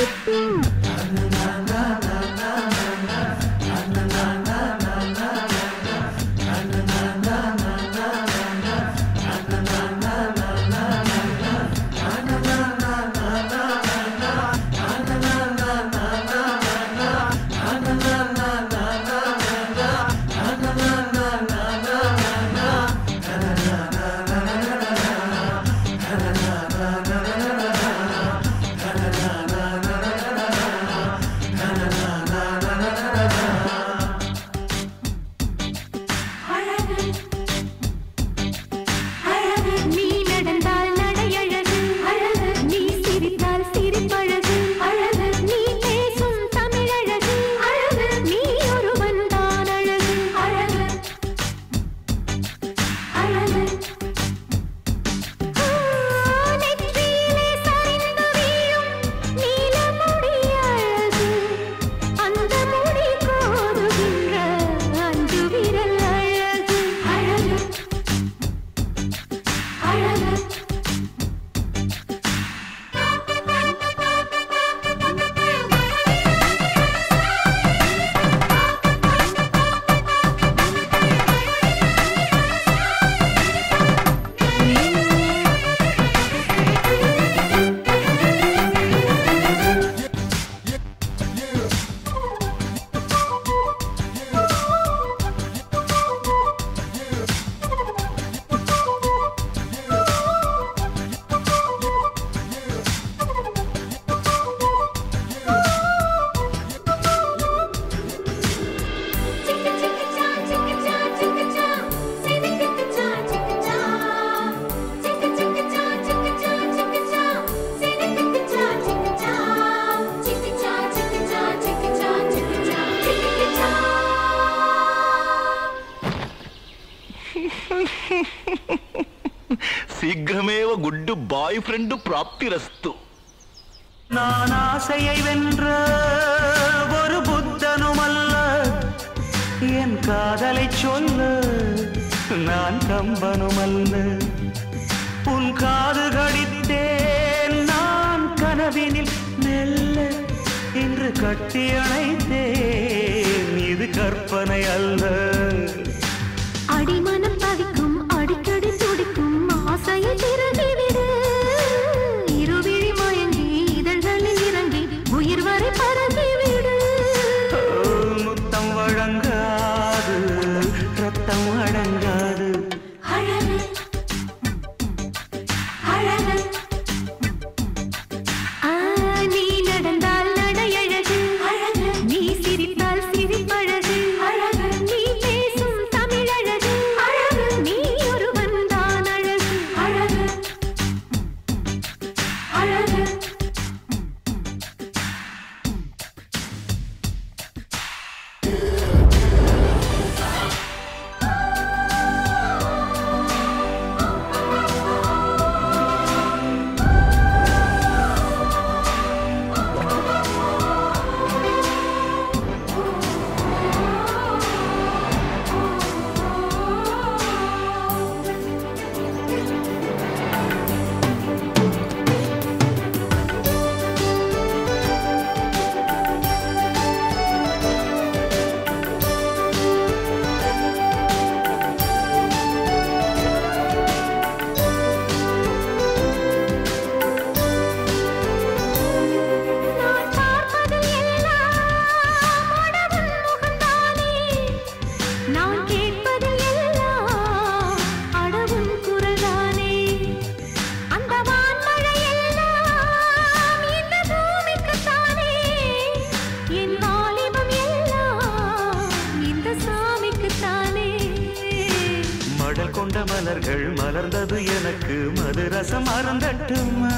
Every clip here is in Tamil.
Mm. சீக்கிரமேவ குட்டு பாய் ஃப்ரெண்டு பிராப்தி ரஸ்து நான் ஆசையை வென்ற ஒரு புத்தனுமல்ல என் காதலை சொல்ல நான் கம்பனுமல்ல. உன் காது கடித்தேன் நான் கனவினில் மெல்ல இன்று கட்டி அணைத்தேன் இது கற்பனை அல்ல. மலர்கள் மலர்ந்தது எனக்கு மதுரசம் அருந்தட்டுமா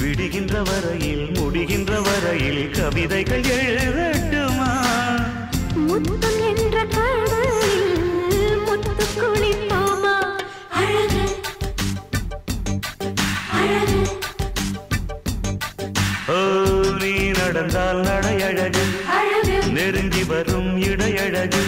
விடுகின்ற வரையில் முடிகின்ற வரையில் கவிதைகள் எழுதட்டுமா? முத்தம் என்ற முத்து குளிப்போமா அழகு அழகு. ஓ நீ நடந்தால் நடையழகு. நெருங்கி வரும் இடையழகு.